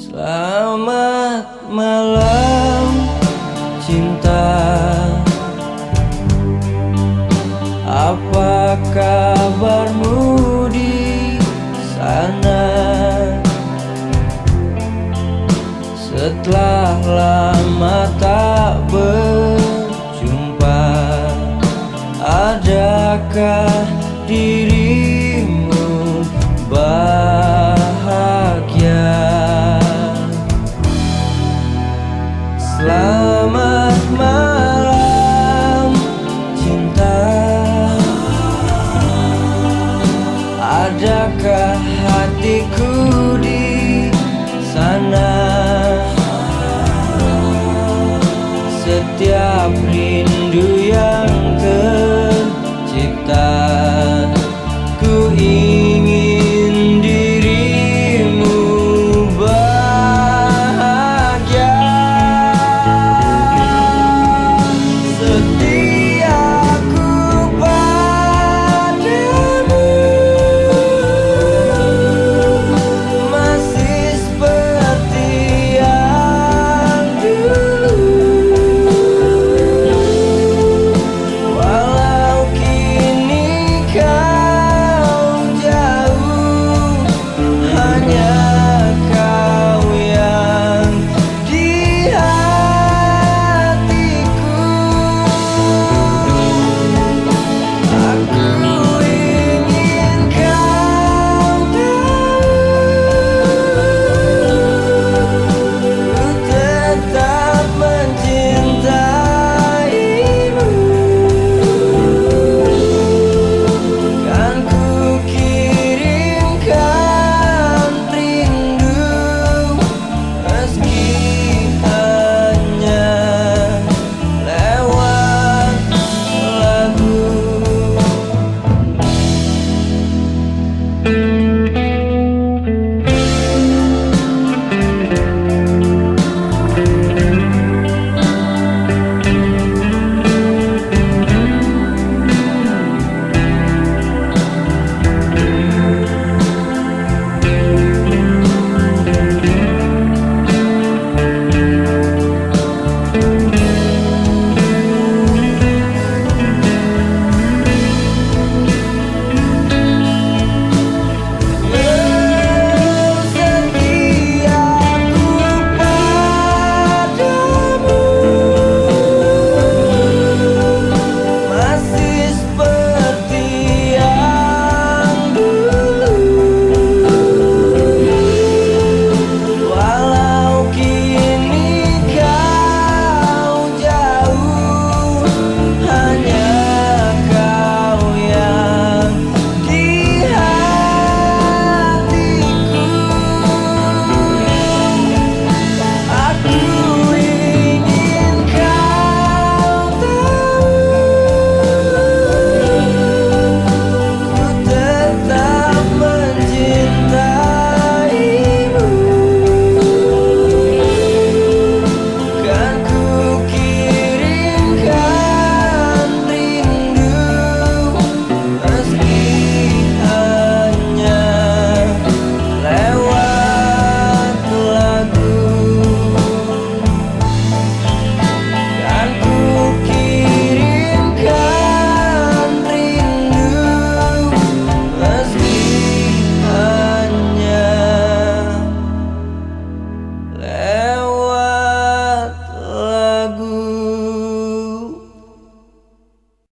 Selamat malam cinta. Apa kabarmu di sana? Setelah lama tak berjumpa Adakah dirimu Selamat malam cinta. Adakah hatiku di sana? Setiap rindu yang